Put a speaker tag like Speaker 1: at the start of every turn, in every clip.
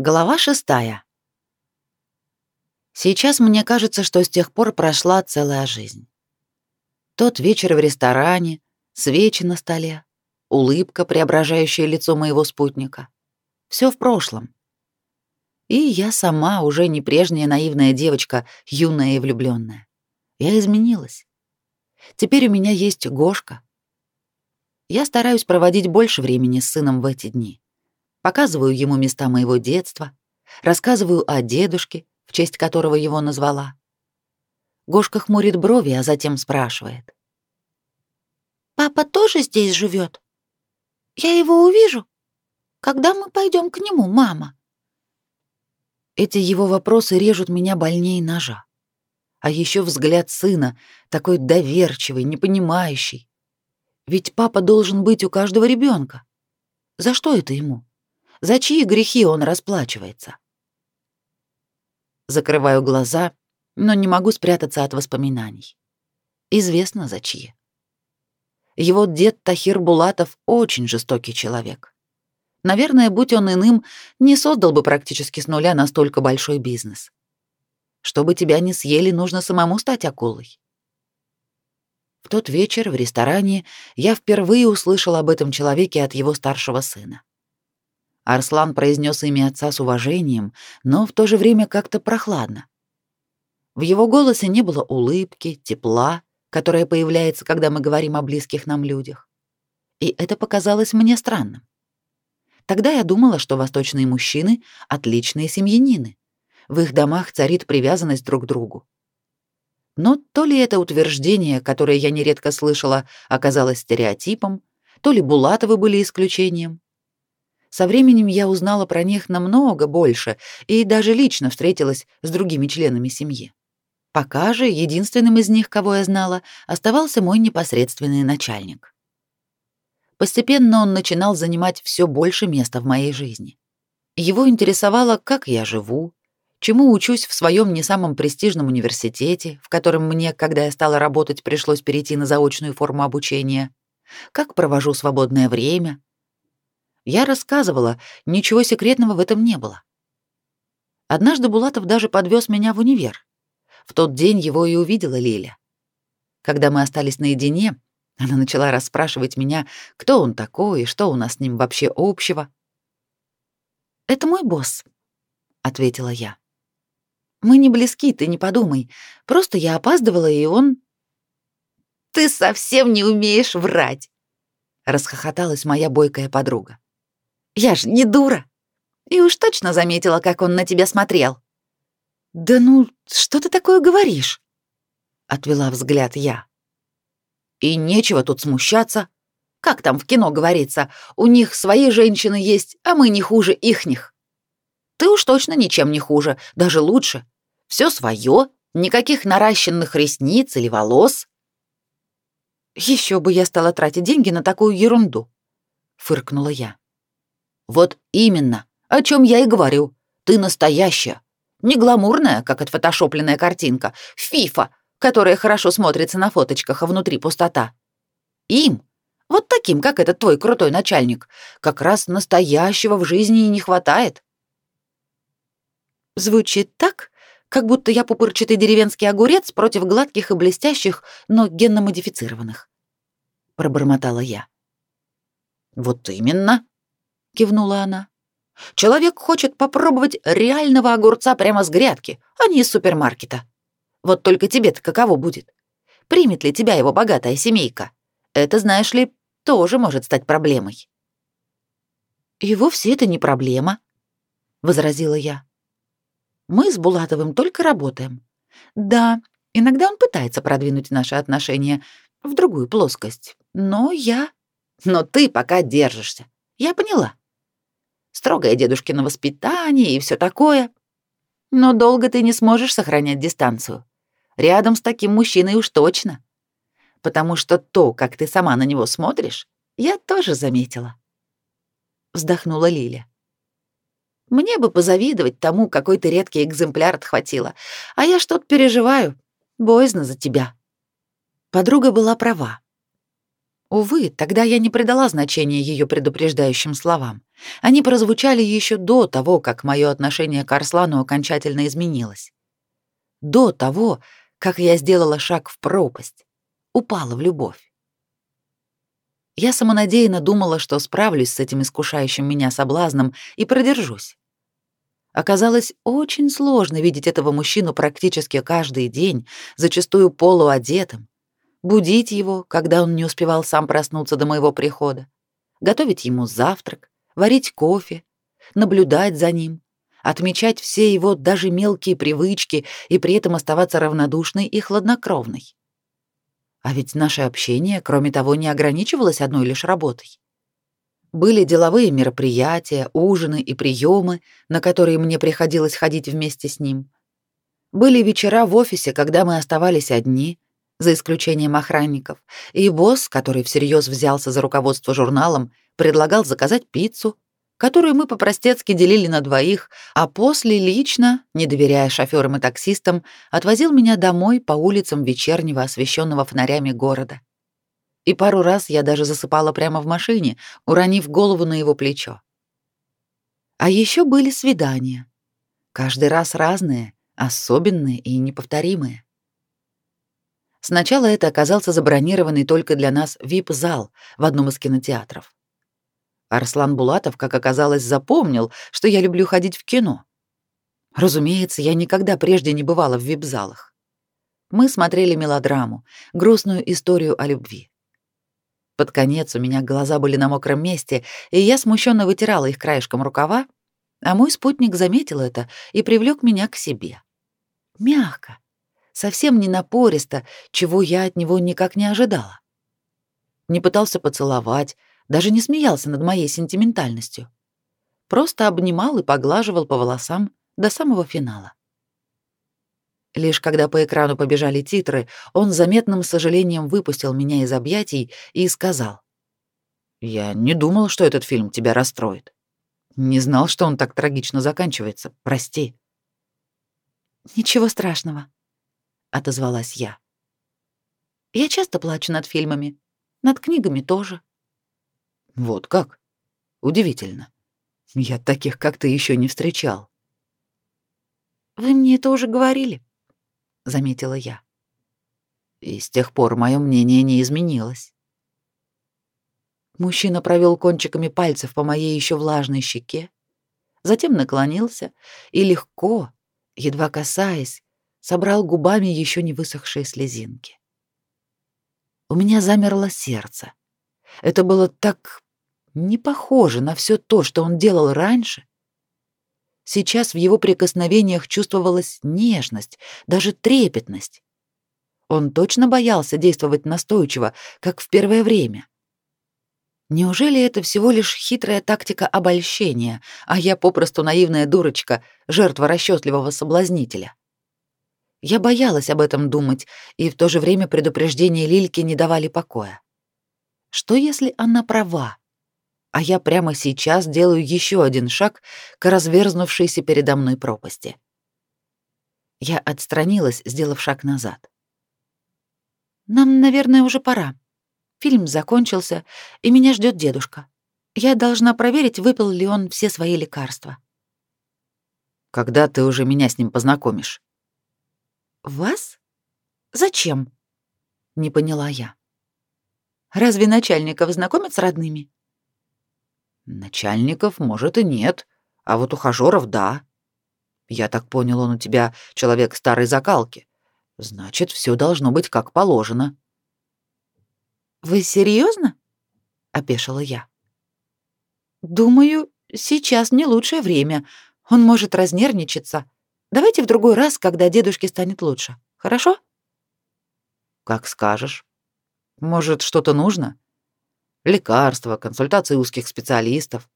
Speaker 1: Глава шестая. Сейчас мне кажется, что с тех пор прошла целая жизнь. Тот вечер в ресторане, свечи на столе, улыбка, преображающая лицо моего спутника. Все в прошлом. И я сама уже не прежняя наивная девочка, юная и влюбленная. Я изменилась. Теперь у меня есть Гошка. Я стараюсь проводить больше времени с сыном в эти дни показываю ему места моего детства, рассказываю о дедушке, в честь которого его назвала. Гошка хмурит брови, а затем спрашивает. «Папа тоже здесь живет? Я его увижу? Когда мы пойдем к нему, мама?» Эти его вопросы режут меня больнее ножа. А еще взгляд сына, такой доверчивый, непонимающий. Ведь папа должен быть у каждого ребенка. За что это ему? За чьи грехи он расплачивается? Закрываю глаза, но не могу спрятаться от воспоминаний. Известно за чьи. Его дед Тахир Булатов очень жестокий человек. Наверное, будь он иным, не создал бы практически с нуля настолько большой бизнес. Чтобы тебя не съели, нужно самому стать акулой. В тот вечер в ресторане я впервые услышал об этом человеке от его старшего сына. Арслан произнес имя отца с уважением, но в то же время как-то прохладно. В его голосе не было улыбки, тепла, которая появляется, когда мы говорим о близких нам людях. И это показалось мне странным. Тогда я думала, что восточные мужчины — отличные семьянины. В их домах царит привязанность друг к другу. Но то ли это утверждение, которое я нередко слышала, оказалось стереотипом, то ли Булатовы были исключением. Со временем я узнала про них намного больше и даже лично встретилась с другими членами семьи. Пока же единственным из них, кого я знала, оставался мой непосредственный начальник. Постепенно он начинал занимать все больше места в моей жизни. Его интересовало, как я живу, чему учусь в своем не самом престижном университете, в котором мне, когда я стала работать, пришлось перейти на заочную форму обучения, как провожу свободное время, я рассказывала, ничего секретного в этом не было. Однажды Булатов даже подвез меня в универ. В тот день его и увидела Лиля. Когда мы остались наедине, она начала расспрашивать меня, кто он такой и что у нас с ним вообще общего. «Это мой босс», — ответила я. «Мы не близки, ты не подумай. Просто я опаздывала, и он...» «Ты совсем не умеешь врать!» — расхохоталась моя бойкая подруга. Я ж не дура. И уж точно заметила, как он на тебя смотрел. Да ну, что ты такое говоришь? Отвела взгляд я. И нечего тут смущаться. Как там в кино говорится, у них свои женщины есть, а мы не хуже ихних. Ты уж точно ничем не хуже, даже лучше. Все свое, никаких наращенных ресниц или волос. Еще бы я стала тратить деньги на такую ерунду, фыркнула я. Вот именно, о чем я и говорю. Ты настоящая. Не гламурная, как отфотошопленная картинка, фифа, которая хорошо смотрится на фоточках, а внутри пустота. Им, вот таким, как этот твой крутой начальник, как раз настоящего в жизни и не хватает. Звучит так, как будто я пупырчатый деревенский огурец против гладких и блестящих, но генно-модифицированных. Пробормотала я. Вот именно, кивнула она. Человек хочет попробовать реального огурца прямо с грядки, а не из супермаркета. Вот только тебе-то каково будет? Примет ли тебя его богатая семейка? Это, знаешь ли, тоже может стать проблемой. И вовсе это не проблема, возразила я. Мы с Булатовым только работаем. Да, иногда он пытается продвинуть наши отношения в другую плоскость, но я... Но ты пока держишься. Я поняла строгое дедушкино воспитание и все такое. Но долго ты не сможешь сохранять дистанцию. Рядом с таким мужчиной уж точно. Потому что то, как ты сама на него смотришь, я тоже заметила. Вздохнула Лиля. Мне бы позавидовать тому, какой ты редкий экземпляр отхватила, а я что-то переживаю. Боязно за тебя. Подруга была права. Увы, тогда я не придала значения ее предупреждающим словам. Они прозвучали еще до того, как мое отношение к Арслану окончательно изменилось. До того, как я сделала шаг в пропасть, упала в любовь. Я самонадеянно думала, что справлюсь с этим искушающим меня соблазном и продержусь. Оказалось очень сложно видеть этого мужчину практически каждый день, зачастую полуодетым, будить его, когда он не успевал сам проснуться до моего прихода, готовить ему завтрак, варить кофе, наблюдать за ним, отмечать все его даже мелкие привычки и при этом оставаться равнодушной и хладнокровной. А ведь наше общение, кроме того, не ограничивалось одной лишь работой. Были деловые мероприятия, ужины и приемы, на которые мне приходилось ходить вместе с ним. Были вечера в офисе, когда мы оставались одни, за исключением охранников, и босс, который всерьез взялся за руководство журналом, предлагал заказать пиццу, которую мы по-простецки делили на двоих, а после лично, не доверяя шофёрам и таксистам, отвозил меня домой по улицам вечернего, освещенного фонарями города. И пару раз я даже засыпала прямо в машине, уронив голову на его плечо. А еще были свидания. Каждый раз разные, особенные и неповторимые. Сначала это оказался забронированный только для нас VIP-зал в одном из кинотеатров. Арслан Булатов, как оказалось, запомнил, что я люблю ходить в кино. Разумеется, я никогда прежде не бывала в вип-залах. Мы смотрели мелодраму, грустную историю о любви. Под конец у меня глаза были на мокром месте, и я смущенно вытирала их краешком рукава, а мой спутник заметил это и привлек меня к себе. Мягко, совсем не напористо, чего я от него никак не ожидала. Не пытался поцеловать, даже не смеялся над моей сентиментальностью. Просто обнимал и поглаживал по волосам до самого финала. Лишь когда по экрану побежали титры, он заметным сожалением выпустил меня из объятий и сказал: "Я не думал, что этот фильм тебя расстроит. Не знал, что он так трагично заканчивается. Прости". "Ничего страшного", отозвалась я. "Я часто плачу над фильмами, над книгами тоже. Вот как? Удивительно. Я таких как ты еще не встречал. Вы мне это уже говорили, заметила я. И с тех пор мое мнение не изменилось. Мужчина провел кончиками пальцев по моей еще влажной щеке, затем наклонился и легко, едва касаясь, собрал губами еще не высохшие слезинки. У меня замерло сердце. Это было так не похоже на все то, что он делал раньше. Сейчас в его прикосновениях чувствовалась нежность, даже трепетность. Он точно боялся действовать настойчиво, как в первое время. Неужели это всего лишь хитрая тактика обольщения, а я попросту наивная дурочка, жертва расчетливого соблазнителя? Я боялась об этом думать, и в то же время предупреждения Лильки не давали покоя. Что если она права? а я прямо сейчас делаю еще один шаг к разверзнувшейся передо мной пропасти. Я отстранилась, сделав шаг назад. Нам, наверное, уже пора. Фильм закончился, и меня ждет дедушка. Я должна проверить, выпил ли он все свои лекарства. Когда ты уже меня с ним познакомишь? Вас? Зачем? Не поняла я. Разве начальников знакомят с родными? Начальников, может, и нет, а вот ухажеров — да. Я так понял, он у тебя человек старой закалки. Значит, все должно быть как положено. Вы серьезно? опешила я. Думаю, сейчас не лучшее время. Он может разнервничаться. Давайте в другой раз, когда дедушке станет лучше. Хорошо? Как скажешь. Может, что-то нужно? лекарства, консультации узких специалистов.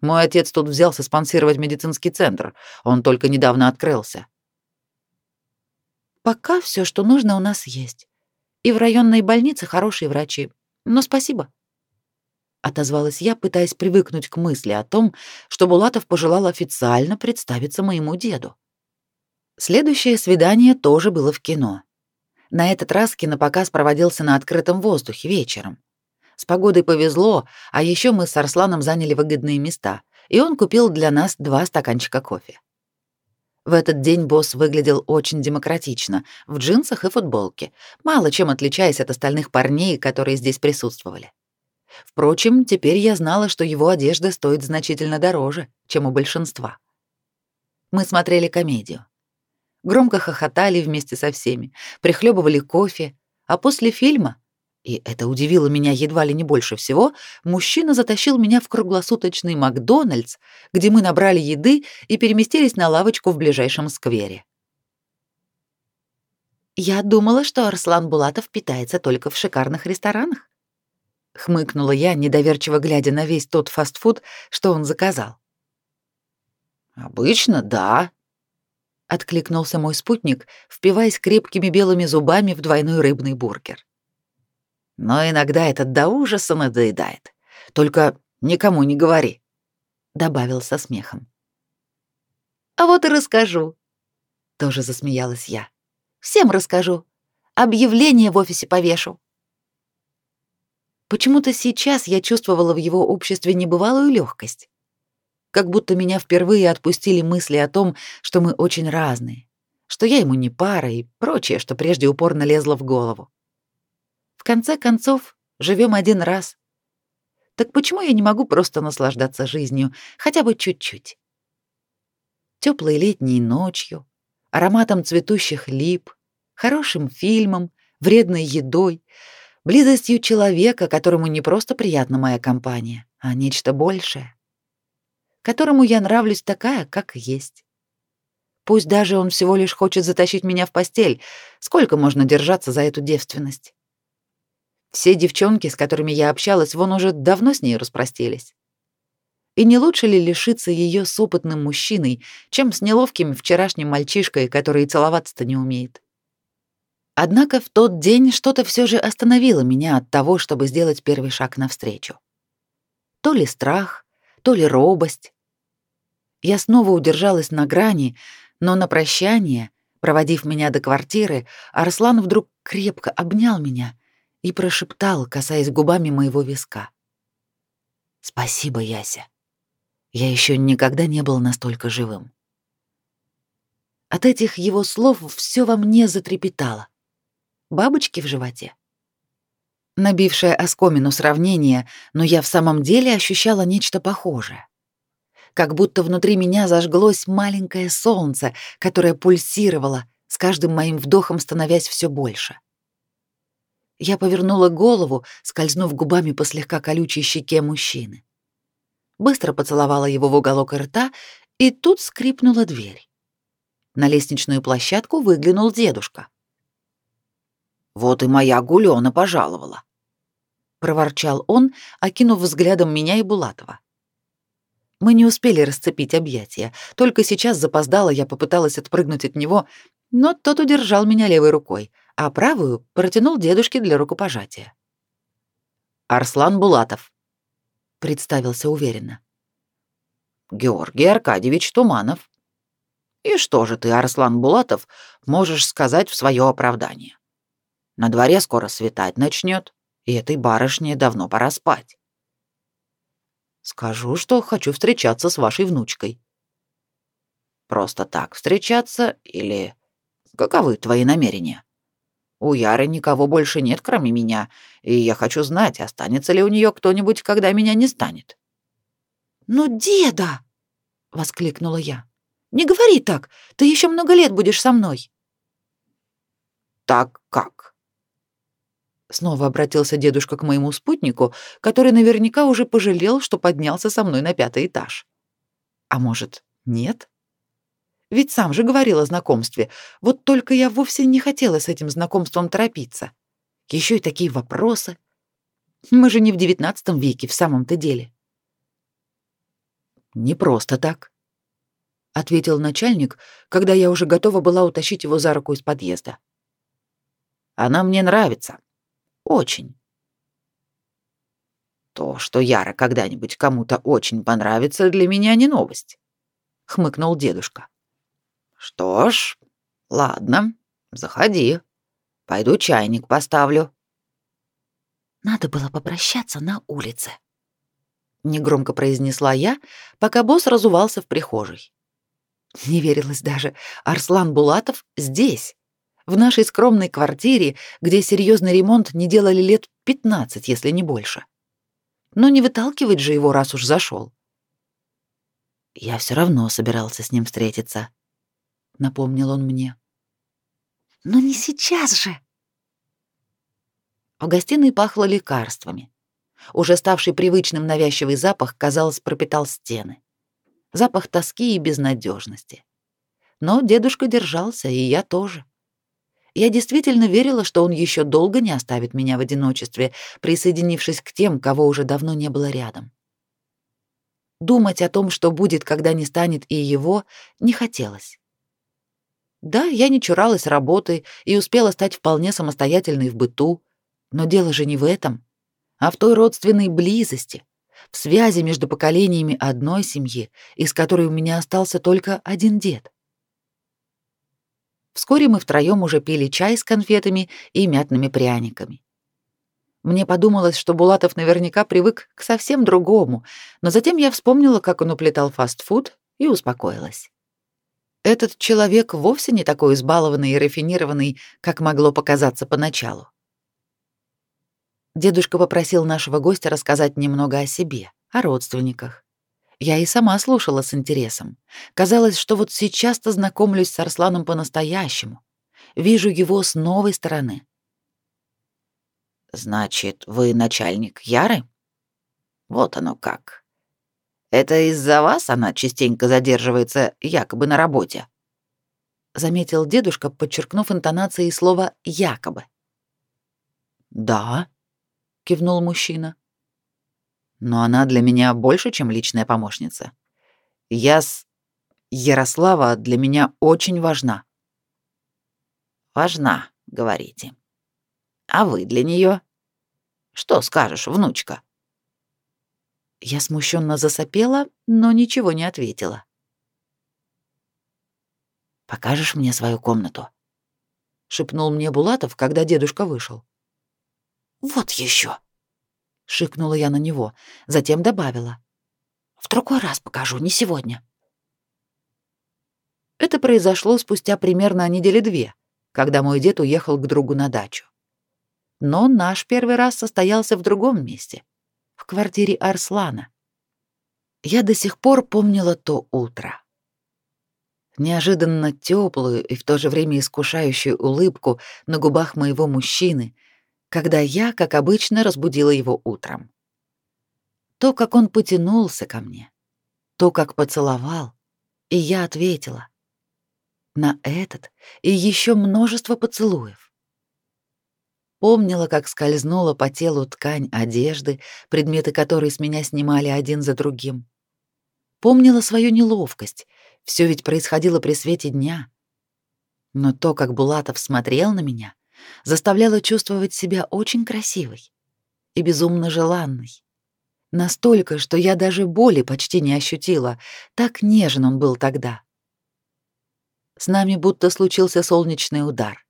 Speaker 1: Мой отец тут взялся спонсировать медицинский центр. Он только недавно открылся. Пока все, что нужно, у нас есть. И в районной больнице хорошие врачи. Но спасибо. Отозвалась я, пытаясь привыкнуть к мысли о том, что Булатов пожелал официально представиться моему деду. Следующее свидание тоже было в кино. На этот раз кинопоказ проводился на открытом воздухе вечером. С погодой повезло, а еще мы с Арсланом заняли выгодные места, и он купил для нас два стаканчика кофе. В этот день босс выглядел очень демократично, в джинсах и футболке, мало чем отличаясь от остальных парней, которые здесь присутствовали. Впрочем, теперь я знала, что его одежда стоит значительно дороже, чем у большинства. Мы смотрели комедию. Громко хохотали вместе со всеми, прихлебывали кофе, а после фильма, и это удивило меня едва ли не больше всего, мужчина затащил меня в круглосуточный Макдональдс, где мы набрали еды и переместились на лавочку в ближайшем сквере. «Я думала, что Арслан Булатов питается только в шикарных ресторанах», — хмыкнула я, недоверчиво глядя на весь тот фастфуд, что он заказал.
Speaker 2: «Обычно да», — откликнулся мой спутник,
Speaker 1: впиваясь крепкими белыми зубами в двойной рыбный бургер.
Speaker 2: «Но иногда это до ужаса надоедает. Только никому не говори», — добавил со смехом.
Speaker 1: «А вот и расскажу», — тоже засмеялась я. «Всем расскажу. Объявление в офисе повешу». Почему-то сейчас я чувствовала в его обществе небывалую легкость. Как будто меня впервые отпустили мысли о том, что мы очень разные, что я ему не пара и прочее, что прежде упорно лезло в голову. В конце концов, живем один раз. Так почему я не могу просто наслаждаться жизнью, хотя бы чуть-чуть? Теплой летней ночью, ароматом цветущих лип, хорошим фильмом, вредной едой, близостью человека, которому не просто приятна моя компания, а нечто большее, которому я нравлюсь такая, как есть. Пусть даже он всего лишь хочет затащить меня в постель, сколько можно держаться за эту девственность? Все девчонки, с которыми я общалась, вон уже давно с ней распростились. И не лучше ли лишиться ее с опытным мужчиной, чем с неловким вчерашним мальчишкой, который целоваться-то не умеет? Однако в тот день что-то все же остановило меня от того, чтобы сделать первый шаг навстречу. То ли страх, то ли робость. Я снова удержалась на грани, но на прощание, проводив меня до квартиры, Арслан вдруг крепко обнял меня и прошептал, касаясь губами моего виска. «Спасибо, Яся. Я еще никогда не был настолько живым». От этих его слов все во мне затрепетало бабочки в животе. Набившее оскомину сравнение, но я в самом деле ощущала нечто похожее. Как будто внутри меня зажглось маленькое солнце, которое пульсировало, с каждым моим вдохом становясь все больше. Я повернула голову, скользнув губами по слегка колючей щеке мужчины. Быстро поцеловала его в уголок рта, и тут скрипнула дверь. На лестничную площадку выглянул дедушка.
Speaker 2: Вот и моя Гулёна пожаловала.
Speaker 1: Проворчал он, окинув взглядом меня и Булатова. Мы не успели расцепить объятия. Только сейчас запоздала я попыталась отпрыгнуть от него, но тот удержал меня левой рукой, а правую протянул дедушке для рукопожатия.
Speaker 2: Арслан Булатов
Speaker 1: представился уверенно.
Speaker 2: Георгий Аркадьевич Туманов. И что же ты, Арслан Булатов, можешь сказать в свое оправдание? На дворе скоро светать начнет, и этой барышне давно пора спать.
Speaker 1: Скажу, что хочу встречаться с вашей внучкой.
Speaker 2: Просто так встречаться или каковы твои намерения? У Яры никого больше нет, кроме меня, и я хочу знать, останется ли у нее кто-нибудь, когда меня не станет.
Speaker 1: Ну, деда, воскликнула я. Не говори так. Ты еще много лет будешь со мной.
Speaker 2: Так как?
Speaker 1: Снова обратился дедушка к моему спутнику, который наверняка уже пожалел, что поднялся со мной на пятый этаж. А может, нет? Ведь сам же говорил о знакомстве. Вот только я вовсе не хотела с этим знакомством торопиться. Еще и такие вопросы. Мы же не в девятнадцатом веке в самом-то деле. Не просто так, ответил начальник, когда я уже готова была утащить его за руку из подъезда.
Speaker 2: Она мне нравится. Очень. То, что Яра когда-нибудь кому-то очень понравится, для меня не новость, хмыкнул дедушка. Что ж, ладно, заходи. Пойду чайник поставлю.
Speaker 1: Надо было попрощаться на улице. Негромко произнесла я, пока босс разувался в прихожей. Не верилось даже, Арслан Булатов здесь, в нашей скромной квартире, где серьезный ремонт не делали лет 15, если не больше. Но не выталкивать же его, раз уж зашел. Я все равно собирался с ним встретиться, напомнил он мне. Но не сейчас же. В гостиной пахло лекарствами. Уже ставший привычным навязчивый запах, казалось, пропитал стены. Запах тоски и безнадежности. Но дедушка держался, и я тоже. Я действительно верила, что он еще долго не оставит меня в одиночестве, присоединившись к тем, кого уже давно не было рядом. Думать о том, что будет, когда не станет и его, не хотелось. Да, я не чуралась работы и успела стать вполне самостоятельной в быту, но дело же не в этом, а в той родственной близости, в связи между поколениями одной семьи, из которой у меня остался только один дед. Вскоре мы втроем уже пили чай с конфетами и мятными пряниками. Мне подумалось, что Булатов наверняка привык к совсем другому, но затем я вспомнила, как он уплетал фастфуд, и успокоилась. Этот человек вовсе не такой избалованный и рафинированный, как могло показаться поначалу. Дедушка попросил нашего гостя рассказать немного о себе, о родственниках. Я и сама слушала с интересом. Казалось, что вот сейчас-то знакомлюсь с Арсланом по-настоящему. Вижу его с новой стороны.
Speaker 2: Значит, вы начальник Яры? Вот оно как. Это из-за вас она частенько задерживается якобы на работе? Заметил дедушка, подчеркнув интонацией слова «якобы».
Speaker 1: «Да», — кивнул мужчина но она для меня больше, чем личная помощница. Я с... Ярослава для меня очень важна.
Speaker 2: Важна, говорите. А вы для нее? Что скажешь, внучка?
Speaker 1: Я смущенно засопела, но ничего не ответила.
Speaker 2: Покажешь мне свою комнату?
Speaker 1: шепнул мне Булатов, когда дедушка вышел.
Speaker 2: Вот еще, —
Speaker 1: шикнула я на него, затем добавила.
Speaker 2: «В другой раз покажу, не сегодня».
Speaker 1: Это произошло спустя примерно недели две, когда мой дед уехал к другу на дачу. Но наш первый раз состоялся в другом месте, в квартире Арслана. Я до сих пор помнила то утро. Неожиданно теплую и в то же время искушающую улыбку на губах моего мужчины, когда я, как обычно, разбудила его утром. То, как он потянулся ко мне, то, как поцеловал, и я ответила. На этот и еще множество поцелуев. Помнила, как скользнула по телу ткань одежды, предметы которой с меня снимали один за другим. Помнила свою неловкость, все ведь происходило при свете дня. Но то, как Булатов смотрел на меня — заставляла чувствовать себя очень красивой и безумно желанной. Настолько, что я даже боли почти не ощутила, так нежен он был тогда. С нами будто случился солнечный удар,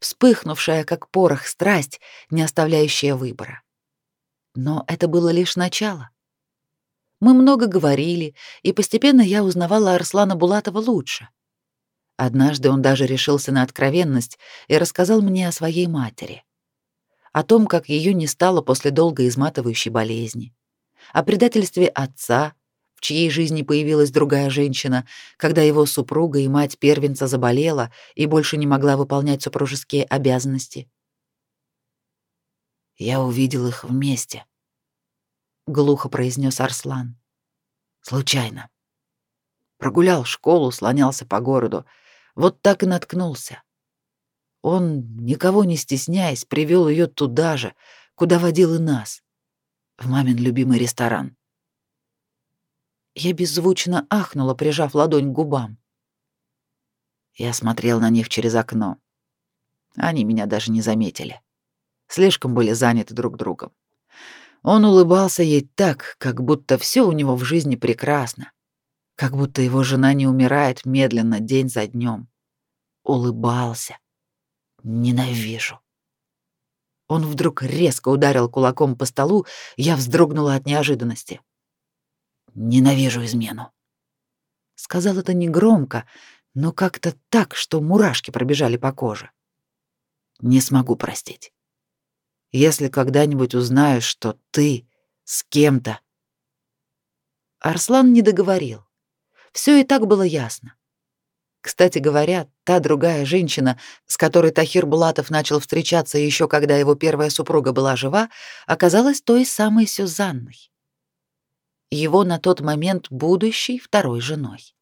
Speaker 1: вспыхнувшая, как порох, страсть, не оставляющая выбора. Но это было лишь начало. Мы много говорили, и постепенно я узнавала Арслана Булатова лучше — Однажды он даже решился на откровенность и рассказал мне о своей матери. О том, как ее не стало после долгой изматывающей болезни. О предательстве отца, в чьей жизни появилась другая женщина, когда его супруга и мать первенца заболела и больше не могла выполнять супружеские обязанности. «Я увидел их вместе», — глухо произнес Арслан. «Случайно. Прогулял школу, слонялся по городу, вот так и наткнулся. Он, никого не стесняясь, привел ее туда же, куда водил и нас, в мамин любимый ресторан. Я беззвучно ахнула, прижав ладонь к губам. Я смотрел на них через окно. Они меня даже не заметили. Слишком были заняты друг другом. Он улыбался ей так, как будто все у него в жизни прекрасно как будто его жена не умирает медленно день за днем. Улыбался. Ненавижу. Он вдруг резко ударил кулаком по столу, я вздрогнула от неожиданности.
Speaker 2: «Ненавижу измену», —
Speaker 1: сказал это негромко, но как-то так, что мурашки пробежали по коже.
Speaker 2: «Не смогу простить. Если когда-нибудь узнаешь, что ты с кем-то...»
Speaker 1: Арслан не договорил. Все и так было ясно. Кстати говоря, та другая женщина, с которой Тахир Булатов начал встречаться еще когда его первая супруга была жива, оказалась той самой Сюзанной. Его на тот момент будущей второй женой.